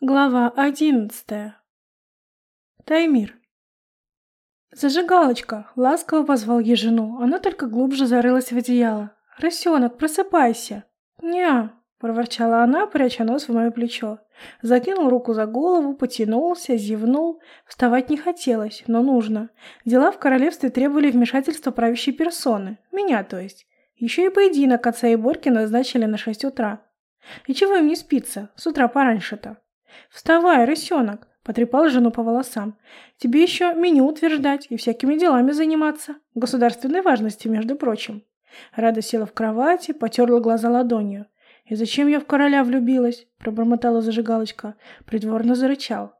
Глава одиннадцатая. Таймир. «Зажигалочка!» — ласково позвал я жену. Она только глубже зарылась в одеяло. «Рысенок, просыпайся!» «Ня!» — проворчала она, пряча нос в мое плечо. Закинул руку за голову, потянулся, зевнул. Вставать не хотелось, но нужно. Дела в королевстве требовали вмешательства правящей персоны. Меня, то есть. Еще и поединок отца и Борки назначили на шесть утра. И чего им не спится? С утра пораньше-то. «Вставай, рысенок!» — потрепал жену по волосам. «Тебе еще меню утверждать и всякими делами заниматься. Государственной важности, между прочим». Рада села в кровати, потерла глаза ладонью. «И зачем я в короля влюбилась?» — пробормотала зажигалочка. Придворно зарычал.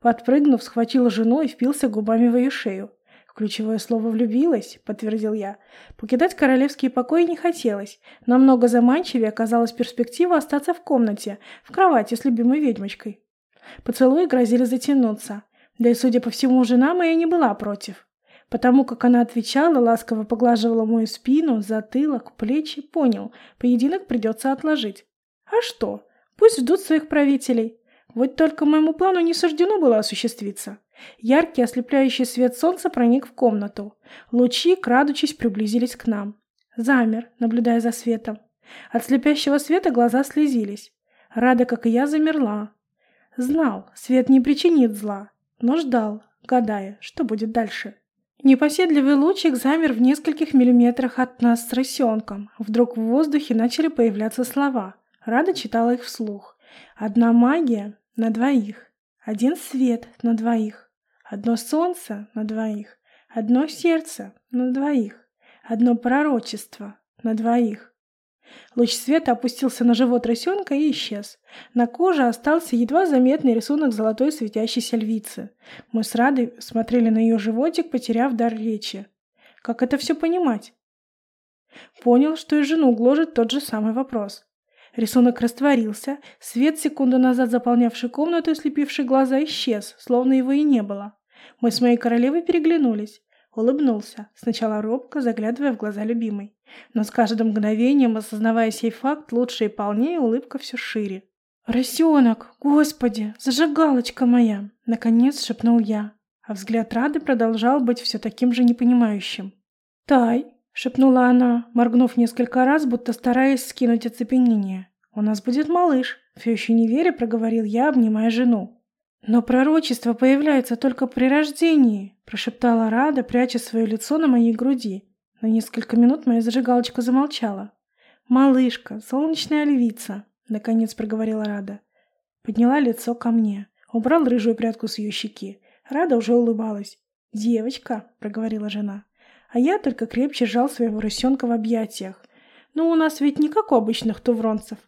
Подпрыгнув, схватил жену и впился губами в ее шею. «Ключевое слово «влюбилась», — подтвердил я. Покидать королевские покои не хотелось. Намного заманчивее оказалась перспектива остаться в комнате, в кровати с любимой ведьмочкой. Поцелуи грозили затянуться. Да и, судя по всему, жена моя не была против. Потому как она отвечала, ласково поглаживала мою спину, затылок, плечи, понял, поединок придется отложить. А что? Пусть ждут своих правителей. Вот только моему плану не суждено было осуществиться. Яркий ослепляющий свет солнца проник в комнату. Лучи, крадучись, приблизились к нам. Замер, наблюдая за светом. От слепящего света глаза слезились. Рада, как и я, замерла. Знал, свет не причинит зла, но ждал, гадая, что будет дальше. Непоседливый лучик замер в нескольких миллиметрах от нас с рысенком. Вдруг в воздухе начали появляться слова. Рада читала их вслух. «Одна магия на двоих. Один свет на двоих. Одно солнце на двоих, одно сердце на двоих, одно пророчество на двоих. Луч света опустился на живот рысенка и исчез. На коже остался едва заметный рисунок золотой светящейся львицы. Мы с Радой смотрели на ее животик, потеряв дар речи. Как это все понимать? Понял, что и жену гложет тот же самый вопрос. Рисунок растворился, свет, секунду назад заполнявший комнату и слепивший глаза, исчез, словно его и не было. Мы с моей королевой переглянулись. Улыбнулся, сначала робко, заглядывая в глаза любимой. Но с каждым мгновением, осознавая сей факт, лучше и полнее, улыбка все шире. «Росенок! Господи! Зажигалочка моя!» Наконец шепнул я, а взгляд Рады продолжал быть все таким же непонимающим. «Тай!» — шепнула она, моргнув несколько раз, будто стараясь скинуть оцепенение. «У нас будет малыш!» — все еще не веря, проговорил я, обнимая жену. «Но пророчество появляется только при рождении», – прошептала Рада, пряча свое лицо на моей груди. На несколько минут моя зажигалочка замолчала. «Малышка, солнечная львица», — наконец проговорила Рада. Подняла лицо ко мне, убрал рыжую прядку с ее щеки. Рада уже улыбалась. «Девочка», — проговорила жена. А я только крепче сжал своего рысенка в объятиях. «Ну, у нас ведь не как у обычных тувронцев.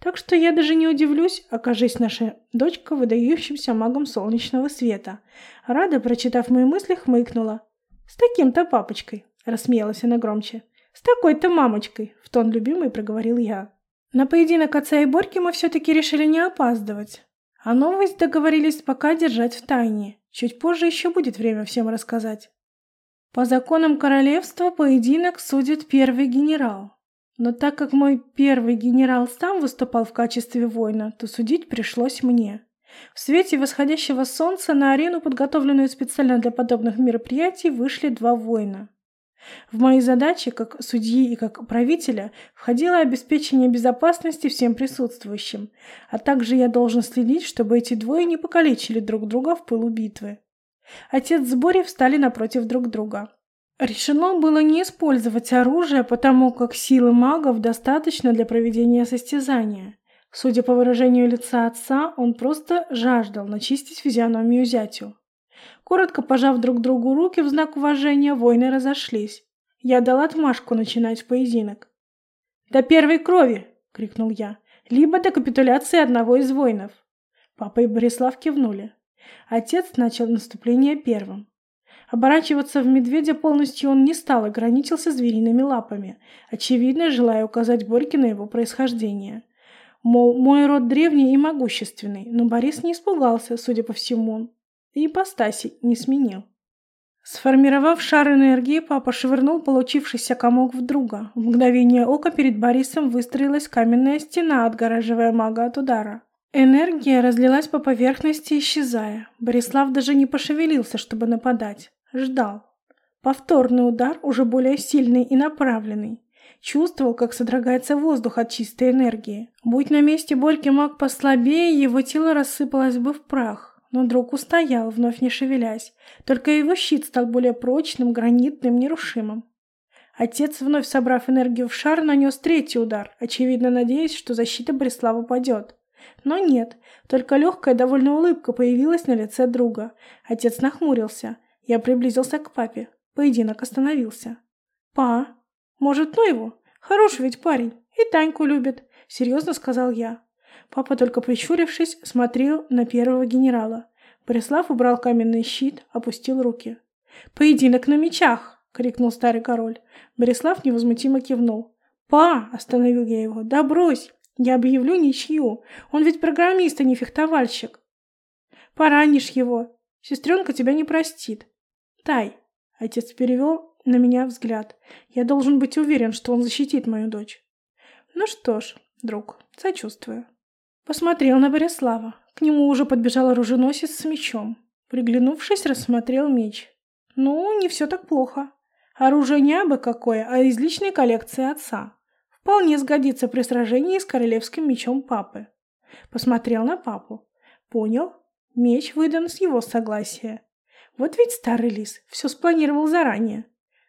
Так что я даже не удивлюсь, окажись наша дочка выдающимся магом солнечного света. Рада, прочитав мои мысли, хмыкнула. «С таким-то папочкой», — рассмеялась она громче. «С такой-то мамочкой», — в тон любимый проговорил я. На поединок отца и Борки мы все-таки решили не опаздывать. А новость договорились пока держать в тайне. Чуть позже еще будет время всем рассказать. По законам королевства поединок судит первый генерал. Но так как мой первый генерал сам выступал в качестве воина, то судить пришлось мне. В свете восходящего солнца на арену, подготовленную специально для подобных мероприятий, вышли два воина. В мои задачи, как судьи и как правителя, входило обеспечение безопасности всем присутствующим, а также я должен следить, чтобы эти двое не покалечили друг друга в пылу битвы. Отец с Борей встали напротив друг друга. Решено было не использовать оружие, потому как силы магов достаточно для проведения состязания. Судя по выражению лица отца, он просто жаждал начистить физиономию зятю. Коротко пожав друг другу руки в знак уважения, воины разошлись. Я дал отмашку начинать поединок. «До первой крови!» — крикнул я. «Либо до капитуляции одного из воинов». Папа и Борислав кивнули. Отец начал наступление первым. Оборачиваться в медведя полностью он не стал, ограничился звериными лапами, очевидно, желая указать Борьке на его происхождение. Мол, мой род древний и могущественный, но Борис не испугался, судя по всему, и ипостаси не сменил. Сформировав шар энергии, папа швырнул получившийся комок в друга. В мгновение ока перед Борисом выстроилась каменная стена, отгораживая мага от удара. Энергия разлилась по поверхности, исчезая. Борислав даже не пошевелился, чтобы нападать. Ждал. Повторный удар, уже более сильный и направленный. Чувствовал, как содрогается воздух от чистой энергии. Будь на месте Борьки маг послабее, его тело рассыпалось бы в прах. Но друг устоял, вновь не шевелясь. Только его щит стал более прочным, гранитным, нерушимым. Отец, вновь собрав энергию в шар, нанес третий удар, очевидно надеясь, что защита Борислава падет. Но нет, только легкая довольно улыбка появилась на лице друга. Отец нахмурился. Я приблизился к папе. Поединок остановился. «Па, может, ну его? Хороший ведь парень. И Таньку любит», — серьезно сказал я. Папа, только прищурившись, смотрел на первого генерала. Борислав убрал каменный щит, опустил руки. «Поединок на мечах!» — крикнул старый король. Борислав невозмутимо кивнул. «Па!» — остановил я его. «Да брось! Я объявлю ничью. Он ведь программист, а не фехтовальщик. Поранишь его. Сестренка тебя не простит. Тай!» Отец перевел на меня взгляд. «Я должен быть уверен, что он защитит мою дочь». «Ну что ж, друг, сочувствую». Посмотрел на Борислава. К нему уже подбежал оруженосец с мечом. Приглянувшись, рассмотрел меч. «Ну, не все так плохо. Оружие не абы какое, а из личной коллекции отца. Вполне сгодится при сражении с королевским мечом папы. Посмотрел на папу. Понял, меч выдан с его согласия. Вот ведь старый лис все спланировал заранее.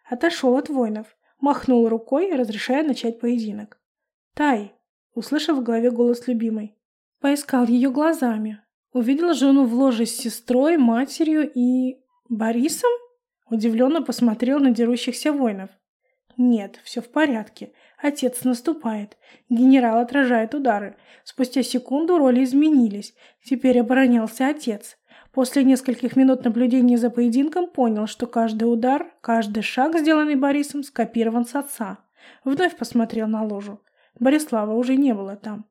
Отошел от воинов, махнул рукой, разрешая начать поединок. «Тай!» — услышал в голове голос любимой. Поискал ее глазами. Увидел жену в ложе с сестрой, матерью и... Борисом? Удивленно посмотрел на дерущихся воинов. Нет, все в порядке. Отец наступает. Генерал отражает удары. Спустя секунду роли изменились. Теперь оборонялся отец. После нескольких минут наблюдения за поединком понял, что каждый удар, каждый шаг, сделанный Борисом, скопирован с отца. Вновь посмотрел на ложу. Борислава уже не было там.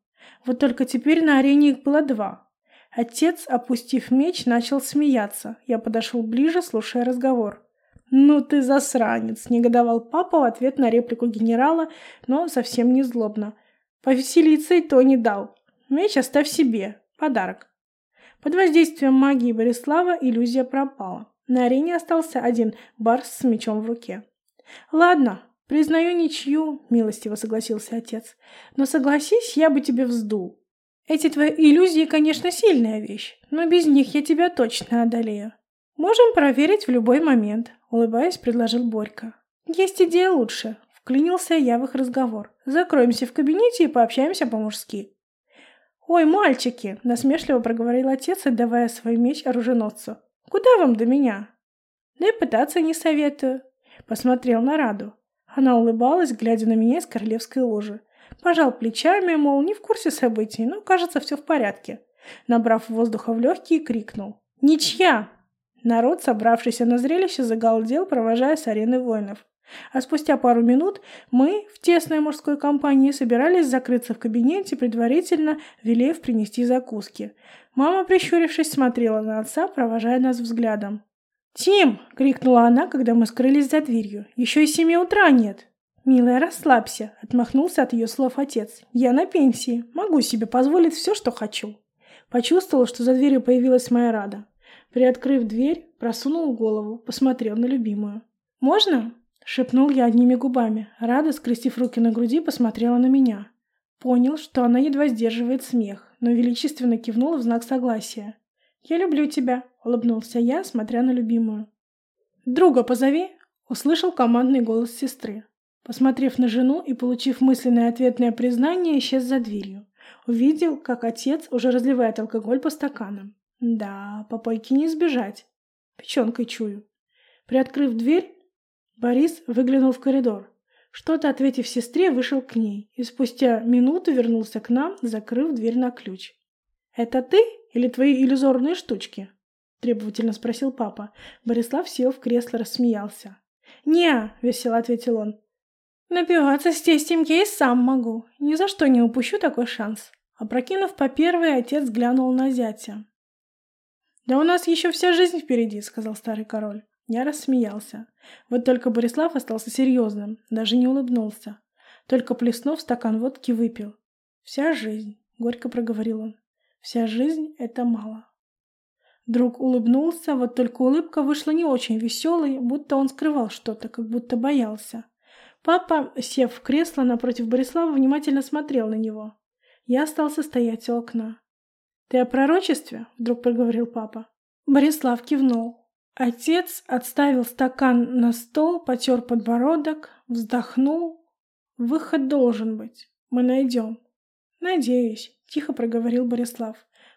Вот только теперь на арене их было два. Отец, опустив меч, начал смеяться. Я подошел ближе, слушая разговор. «Ну ты засранец!» – негодовал папа в ответ на реплику генерала, но совсем не злобно. «Повеселиться и то не дал. Меч оставь себе. Подарок». Под воздействием магии Борислава иллюзия пропала. На арене остался один барс с мечом в руке. «Ладно, признаю ничью», — милостиво согласился отец. «Но согласись, я бы тебе вздул. Эти твои иллюзии, конечно, сильная вещь, но без них я тебя точно одолею. Можем проверить в любой момент. Улыбаясь, предложил Борька. «Есть идея лучше», — вклинился я в их разговор. «Закроемся в кабинете и пообщаемся по-мужски». «Ой, мальчики!» — насмешливо проговорил отец, отдавая свой меч оруженосцу. «Куда вам до меня?» «Да и пытаться не советую». Посмотрел на Раду. Она улыбалась, глядя на меня из королевской ложи. Пожал плечами, мол, не в курсе событий, но, кажется, все в порядке. Набрав воздуха в легкие, крикнул. «Ничья!» Народ, собравшийся на зрелище, загалдел, провожая с арены воинов. А спустя пару минут мы в тесной мужской компании собирались закрыться в кабинете, предварительно велев принести закуски. Мама, прищурившись, смотрела на отца, провожая нас взглядом. «Тим!» — крикнула она, когда мы скрылись за дверью. «Еще и семи утра нет!» «Милая, расслабься!» — отмахнулся от ее слов отец. «Я на пенсии. Могу себе позволить все, что хочу». Почувствовала, что за дверью появилась моя Рада. Приоткрыв дверь, просунул голову, посмотрел на любимую. «Можно?» — шепнул я одними губами. Рада, скрестив руки на груди, посмотрела на меня. Понял, что она едва сдерживает смех, но величественно кивнула в знак согласия. «Я люблю тебя», — улыбнулся я, смотря на любимую. «Друга позови!» — услышал командный голос сестры. Посмотрев на жену и получив мысленное ответное признание, исчез за дверью. Увидел, как отец уже разливает алкоголь по стаканам. Да, попойки не избежать. Печенкой чую. Приоткрыв дверь, Борис выглянул в коридор. Что-то ответив сестре, вышел к ней и спустя минуту вернулся к нам, закрыв дверь на ключ. «Это ты или твои иллюзорные штучки?» — требовательно спросил папа. Борислав сел в кресло, рассмеялся. «Не», — весело ответил он. «Напиваться с тестем я сам могу. Ни за что не упущу такой шанс». Опрокинув по первой, отец глянул на зятя. «Да у нас еще вся жизнь впереди», — сказал старый король. Я рассмеялся. Вот только Борислав остался серьезным, даже не улыбнулся. Только плеснув стакан водки, выпил. «Вся жизнь», — горько проговорил он. Вся жизнь — это мало. Друг улыбнулся, вот только улыбка вышла не очень веселой, будто он скрывал что-то, как будто боялся. Папа, сев в кресло напротив Борислава, внимательно смотрел на него. Я остался стоять у окна. «Ты о пророчестве?» — вдруг проговорил папа. Борислав кивнул. Отец отставил стакан на стол, потер подбородок, вздохнул. «Выход должен быть. Мы найдем». «Надеюсь», — тихо проговорил Борислав.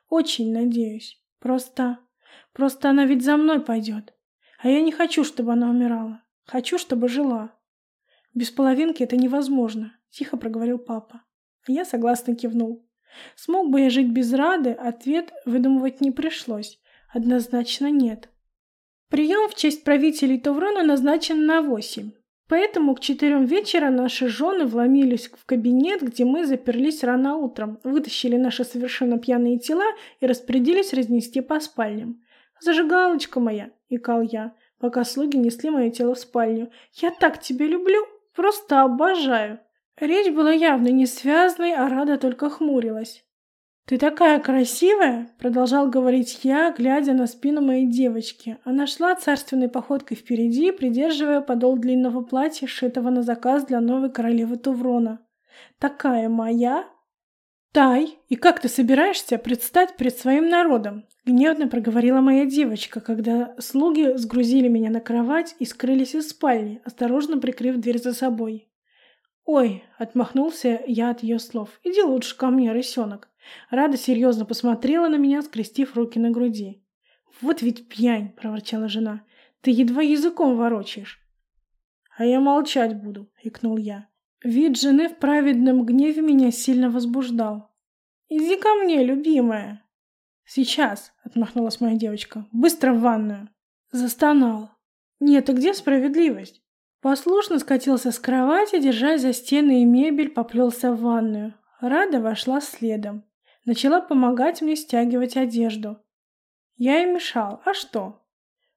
«Очень надеюсь. Просто... Просто она ведь за мной пойдет. А я не хочу, чтобы она умирала. Хочу, чтобы жила. Без половинки это невозможно, тихо проговорил папа. А я согласно кивнул. Смог бы я жить без Рады, ответ выдумывать не пришлось. Однозначно нет. Прием в честь правителей Товрона назначен на восемь. Поэтому к четырем вечера наши жены вломились в кабинет, где мы заперлись рано утром, вытащили наши совершенно пьяные тела и распорядились разнести по спальням. «Зажигалочка моя!» — икал я, пока слуги несли мое тело в спальню. «Я так тебя люблю! Просто обожаю!» Речь была явно не связной, а Рада только хмурилась. «Ты такая красивая!» — продолжал говорить я, глядя на спину моей девочки. Она шла царственной походкой впереди, придерживая подол длинного платья, сшитого на заказ для новой королевы Туврона. «Такая моя!» «Тай, и как ты собираешься предстать перед своим народом?» — гневно проговорила моя девочка, когда слуги сгрузили меня на кровать и скрылись из спальни, осторожно прикрыв дверь за собой. «Ой!» — отмахнулся я от ее слов. «Иди лучше ко мне, рысенок!» Рада серьезно посмотрела на меня, скрестив руки на груди. «Вот ведь пьянь!» — проворчала жена. «Ты едва языком ворочаешь!» «А я молчать буду!» — икнул я. Вид жены в праведном гневе меня сильно возбуждал. «Иди ко мне, любимая!» «Сейчас!» — отмахнулась моя девочка. «Быстро в ванную!» Застонал. «Нет, а где справедливость?» Послушно скатился с кровати, держась за стены и мебель, поплелся в ванную. Рада вошла следом. Начала помогать мне стягивать одежду. Я ей мешал. А что?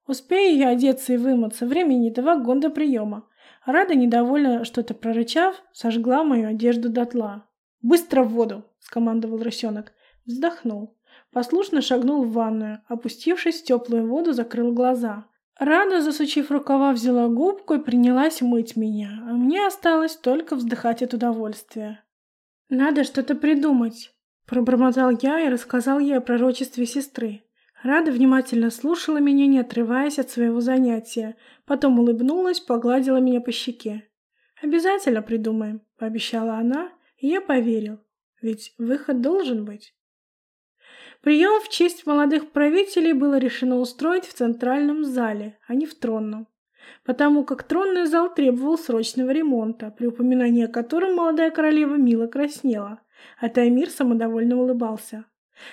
Успею я одеться и вымыться, времени два года приема. Рада, недовольно что-то прорычав, сожгла мою одежду дотла. «Быстро в воду!» — скомандовал рысенок. Вздохнул. Послушно шагнул в ванную. Опустившись в теплую воду, закрыл глаза. Рада, засучив рукава, взяла губку и принялась мыть меня, а мне осталось только вздыхать от удовольствия. «Надо что-то придумать», Пробормотал я и рассказал ей о пророчестве сестры. Рада внимательно слушала меня, не отрываясь от своего занятия. Потом улыбнулась, погладила меня по щеке. «Обязательно придумаем», — пообещала она, и я поверил. Ведь выход должен быть. Прием в честь молодых правителей было решено устроить в центральном зале, а не в тронном. Потому как тронный зал требовал срочного ремонта, при упоминании о котором молодая королева мило краснела а Таймир самодовольно улыбался.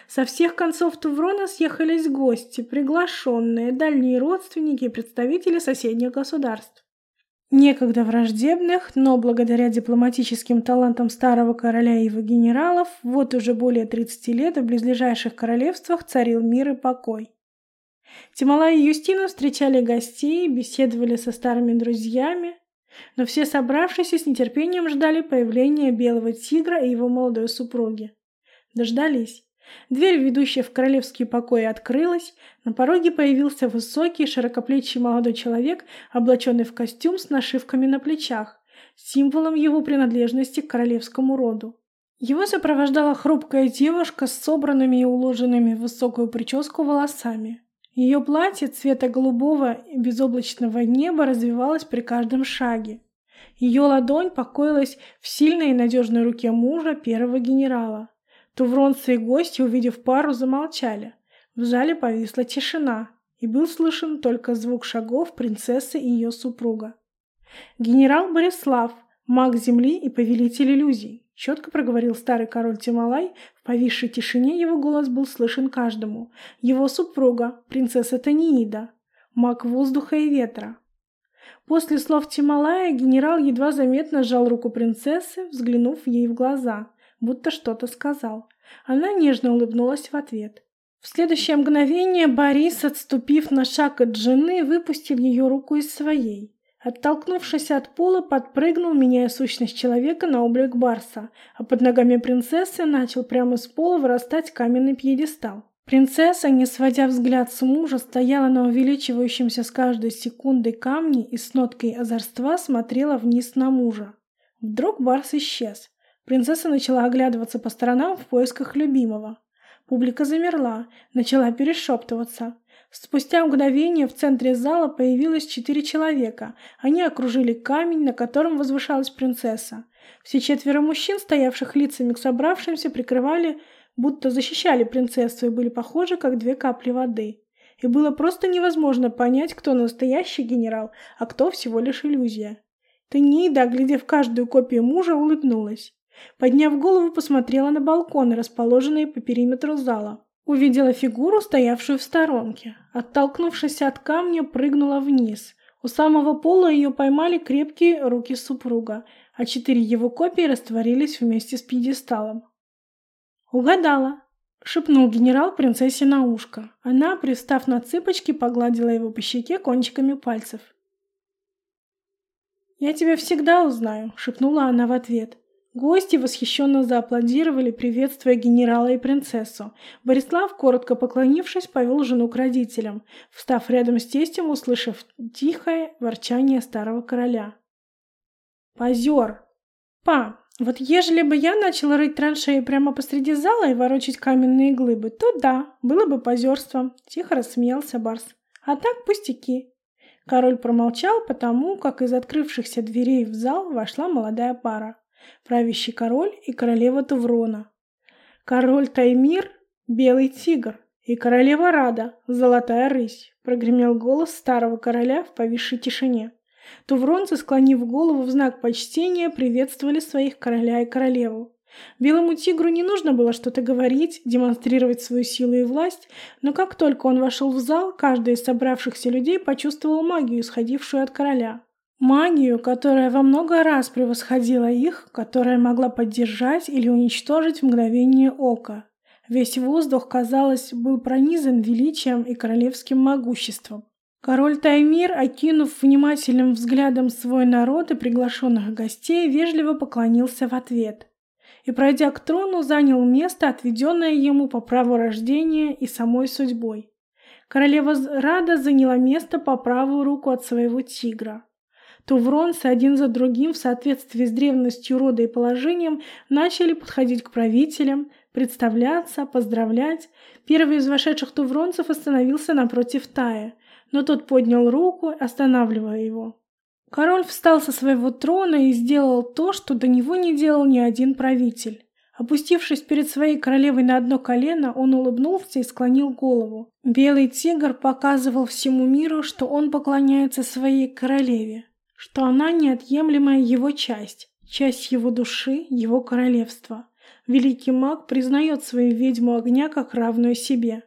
Со всех концов Туврона съехались гости, приглашенные, дальние родственники и представители соседних государств. Некогда враждебных, но благодаря дипломатическим талантам старого короля и его генералов, вот уже более 30 лет в близлежащих королевствах царил мир и покой. Тимала и Юстина встречали гостей, беседовали со старыми друзьями, но все собравшиеся с нетерпением ждали появления белого тигра и его молодой супруги. Дождались. Дверь, ведущая в королевские покои, открылась. На пороге появился высокий, широкоплечий молодой человек, облаченный в костюм с нашивками на плечах, символом его принадлежности к королевскому роду. Его сопровождала хрупкая девушка с собранными и уложенными в высокую прическу волосами. Ее платье цвета голубого и безоблачного неба развивалось при каждом шаге. Ее ладонь покоилась в сильной и надежной руке мужа первого генерала. Тувронцы и гости, увидев пару, замолчали. В зале повисла тишина, и был слышен только звук шагов принцессы и ее супруга. Генерал Борислав, маг земли и повелитель иллюзий, четко проговорил старый король Тималай, в повисшей тишине его голос был слышен каждому. Его супруга, принцесса Таниида, маг воздуха и ветра. После слов Тималая генерал едва заметно сжал руку принцессы, взглянув ей в глаза, будто что-то сказал. Она нежно улыбнулась в ответ. В следующее мгновение Борис, отступив на шаг от жены, выпустил ее руку из своей. Оттолкнувшись от пола, подпрыгнул, меняя сущность человека на облик барса, а под ногами принцессы начал прямо с пола вырастать каменный пьедестал. Принцесса, не сводя взгляд с мужа, стояла на увеличивающемся с каждой секундой камне и с ноткой озорства смотрела вниз на мужа. Вдруг барс исчез. Принцесса начала оглядываться по сторонам в поисках любимого. Публика замерла, начала перешептываться. Спустя мгновение в центре зала появилось четыре человека. Они окружили камень, на котором возвышалась принцесса. Все четверо мужчин, стоявших лицами к собравшимся, прикрывали, будто защищали принцессу и были похожи, как две капли воды. И было просто невозможно понять, кто настоящий генерал, а кто всего лишь иллюзия. Тенейда, глядев каждую копию мужа, улыбнулась. Подняв голову, посмотрела на балконы, расположенные по периметру зала. Увидела фигуру, стоявшую в сторонке. Оттолкнувшись от камня, прыгнула вниз. У самого пола ее поймали крепкие руки супруга, а четыре его копии растворились вместе с пьедесталом. «Угадала!» — шепнул генерал принцессе на ушко. Она, пристав на цыпочки, погладила его по щеке кончиками пальцев. «Я тебя всегда узнаю», — шепнула она в ответ. Гости восхищенно зааплодировали, приветствуя генерала и принцессу. Борислав, коротко поклонившись, повел жену к родителям, встав рядом с тестем, услышав тихое ворчание старого короля. «Позер! Па, вот ежели бы я начала рыть траншеи прямо посреди зала и ворочать каменные глыбы, то да, было бы позерством», — тихо рассмеялся Барс. «А так пустяки». Король промолчал, потому как из открывшихся дверей в зал вошла молодая пара правящий король и королева Туврона. Король Таймир — белый тигр, и королева Рада — золотая рысь, прогремел голос старого короля в повисшей тишине. Тувронцы, склонив голову в знак почтения, приветствовали своих короля и королеву. Белому тигру не нужно было что-то говорить, демонстрировать свою силу и власть, но как только он вошел в зал, каждый из собравшихся людей почувствовал магию, исходившую от короля. Магию, которая во много раз превосходила их, которая могла поддержать или уничтожить в мгновение ока. Весь воздух, казалось, был пронизан величием и королевским могуществом. Король Таймир, окинув внимательным взглядом свой народ и приглашенных гостей, вежливо поклонился в ответ. И, пройдя к трону, занял место, отведенное ему по праву рождения и самой судьбой. Королева Рада заняла место по правую руку от своего тигра. Тувронцы один за другим в соответствии с древностью рода и положением начали подходить к правителям, представляться, поздравлять. Первый из вошедших тувронцев остановился напротив Тая, но тот поднял руку, останавливая его. Король встал со своего трона и сделал то, что до него не делал ни один правитель. Опустившись перед своей королевой на одно колено, он улыбнулся и склонил голову. Белый тигр показывал всему миру, что он поклоняется своей королеве что она неотъемлемая его часть, часть его души, его королевства. Великий маг признает свою ведьму огня как равную себе.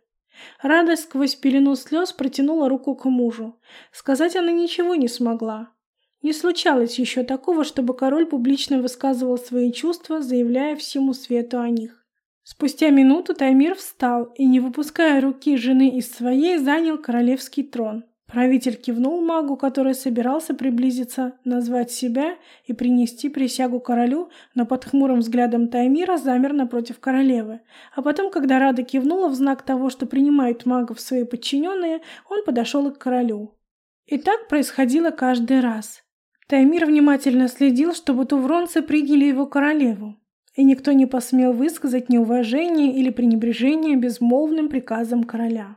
Радость сквозь пелену слез протянула руку к мужу. Сказать она ничего не смогла. Не случалось еще такого, чтобы король публично высказывал свои чувства, заявляя всему свету о них. Спустя минуту Таймир встал и, не выпуская руки жены из своей, занял королевский трон. Правитель кивнул магу, который собирался приблизиться, назвать себя и принести присягу королю, но под хмурым взглядом Таймира замер напротив королевы. А потом, когда Рада кивнула в знак того, что принимают магов свои подчиненные, он подошел к королю. И так происходило каждый раз. Таймир внимательно следил, чтобы тувронцы приняли его королеву, и никто не посмел высказать неуважение или пренебрежение безмолвным приказом короля.